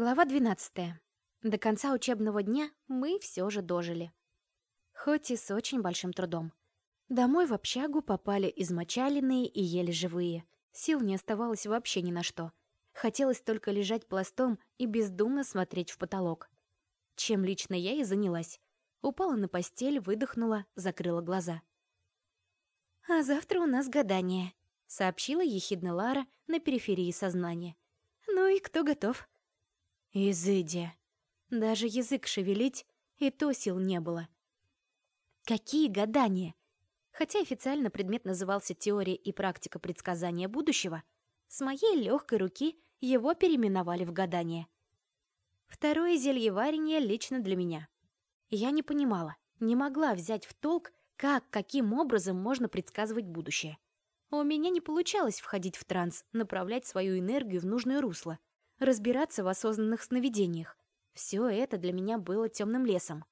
Глава 12. До конца учебного дня мы все же дожили. Хоть и с очень большим трудом. Домой в общагу попали измочаленные и еле живые. Сил не оставалось вообще ни на что. Хотелось только лежать пластом и бездумно смотреть в потолок. Чем лично я и занялась. Упала на постель, выдохнула, закрыла глаза. «А завтра у нас гадание», — сообщила ехидно Лара на периферии сознания. «Ну и кто готов?» «Изыди». Даже язык шевелить и то сил не было. Какие гадания? Хотя официально предмет назывался «Теория и практика предсказания будущего», с моей легкой руки его переименовали в гадание. Второе зельеварение лично для меня. Я не понимала, не могла взять в толк, как, каким образом можно предсказывать будущее. У меня не получалось входить в транс, направлять свою энергию в нужное русло, разбираться в осознанных сновидениях. Все это для меня было темным лесом.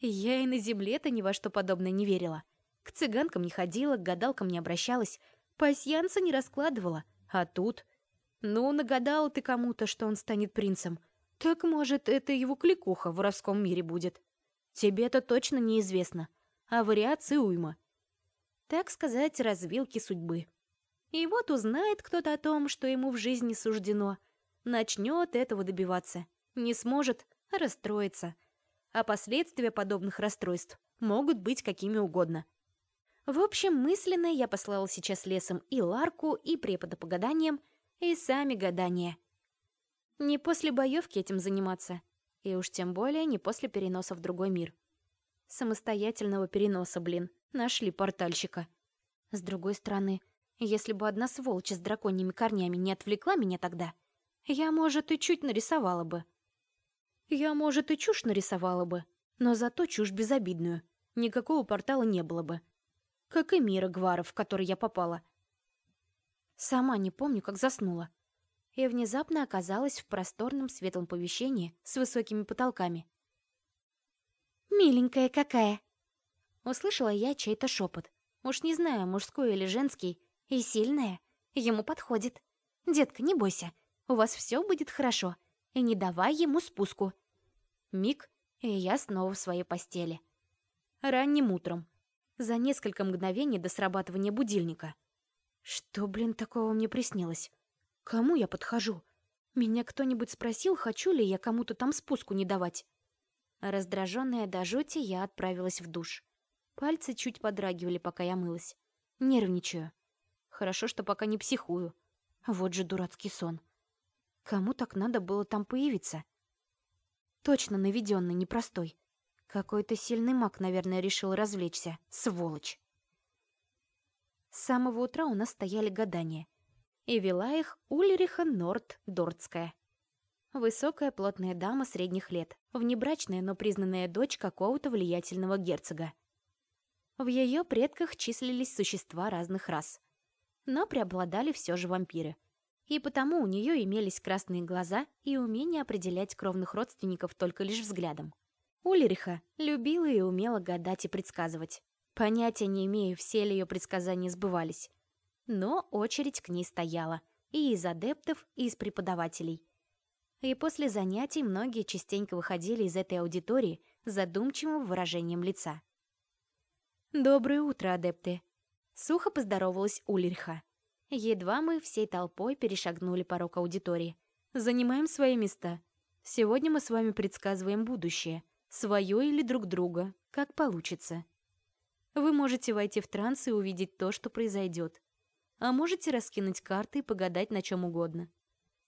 Я и на земле-то ни во что подобное не верила. К цыганкам не ходила, к гадалкам не обращалась, пасьянца не раскладывала. А тут... Ну, нагадала ты кому-то, что он станет принцем. Так, может, это его кликуха в воровском мире будет. Тебе-то точно неизвестно. А вариаций уйма. Так сказать, развилки судьбы. И вот узнает кто-то о том, что ему в жизни суждено. Начнет этого добиваться. Не сможет, расстроится. А последствия подобных расстройств могут быть какими угодно. В общем, мысленно я послала сейчас лесом и Ларку, и препода по гаданиям, и сами гадания. Не после боевки этим заниматься, и уж тем более не после переноса в другой мир. Самостоятельного переноса, блин, нашли портальщика. С другой стороны, если бы одна сволочь с драконьими корнями не отвлекла меня тогда, я, может, и чуть нарисовала бы. Я, может, и чушь нарисовала бы, но зато чушь безобидную. Никакого портала не было бы как и мира Гваров, в который я попала. Сама не помню, как заснула. И внезапно оказалась в просторном светлом помещении с высокими потолками. «Миленькая какая!» Услышала я чей-то шепот. Уж не знаю, мужской или женский. И сильная. Ему подходит. «Детка, не бойся. У вас все будет хорошо. И не давай ему спуску». Миг, и я снова в своей постели. Ранним утром, за несколько мгновений до срабатывания будильника. Что, блин, такого мне приснилось? Кому я подхожу? Меня кто-нибудь спросил, хочу ли я кому-то там спуску не давать? Раздраженная до жути, я отправилась в душ. Пальцы чуть подрагивали, пока я мылась. Нервничаю. Хорошо, что пока не психую. Вот же дурацкий сон. Кому так надо было там появиться? Точно наведенный, непростой. Какой-то сильный маг, наверное, решил развлечься. Сволочь. С самого утра у нас стояли гадания. И вела их Ульриха Норд-Дордская. Высокая плотная дама средних лет, внебрачная, но признанная дочь какого-то влиятельного герцога. В ее предках числились существа разных рас. Но преобладали все же вампиры. И потому у нее имелись красные глаза и умение определять кровных родственников только лишь взглядом. Ульриха любила и умела гадать и предсказывать. Понятия не имею, все ли ее предсказания сбывались. Но очередь к ней стояла. И из адептов, и из преподавателей. И после занятий многие частенько выходили из этой аудитории задумчивым выражением лица. «Доброе утро, адепты!» Сухо поздоровалась Ульриха. Едва мы всей толпой перешагнули порог аудитории. «Занимаем свои места. Сегодня мы с вами предсказываем будущее. Свое или друг друга, как получится. Вы можете войти в транс и увидеть то, что произойдет. А можете раскинуть карты и погадать на чем угодно.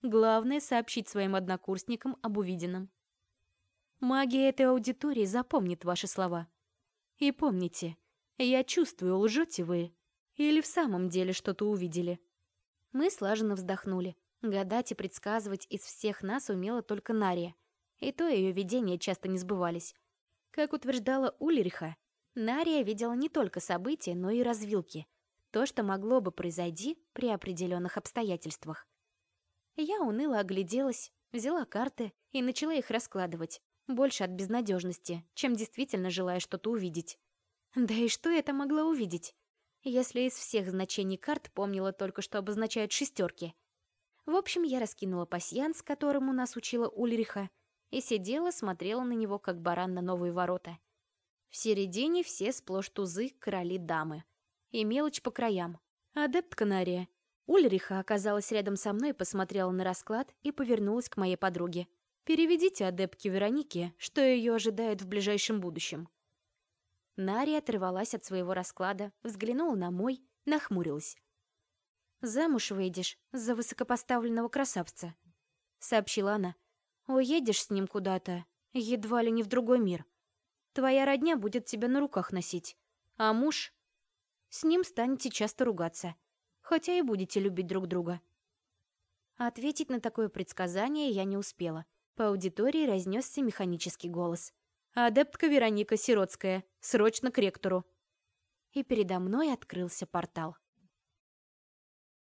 Главное — сообщить своим однокурсникам об увиденном. Магия этой аудитории запомнит ваши слова. И помните, я чувствую, лжете вы. Или в самом деле что-то увидели. Мы слаженно вздохнули. Гадать и предсказывать из всех нас умела только Нария — и то ее видения часто не сбывались. Как утверждала Ульриха, Нария видела не только события, но и развилки. То, что могло бы произойти при определенных обстоятельствах. Я уныло огляделась, взяла карты и начала их раскладывать. Больше от безнадежности, чем действительно желая что-то увидеть. Да и что это могла увидеть? Если из всех значений карт помнила только, что обозначают шестерки. В общем, я раскинула пасьянс, которому нас учила Ульриха, и сидела, смотрела на него, как баран на новые ворота. В середине все сплошь тузы, короли, дамы. И мелочь по краям. Адепт Канария. Ульриха оказалась рядом со мной, посмотрела на расклад и повернулась к моей подруге. «Переведите адептке Веронике, что ее ожидает в ближайшем будущем». Нария оторвалась от своего расклада, взглянула на мой, нахмурилась. «Замуж выйдешь за высокопоставленного красавца», — сообщила она. «Уедешь с ним куда-то, едва ли не в другой мир. Твоя родня будет тебя на руках носить, а муж... С ним станете часто ругаться, хотя и будете любить друг друга». Ответить на такое предсказание я не успела. По аудитории разнесся механический голос. «Адептка Вероника Сиротская, срочно к ректору!» И передо мной открылся портал.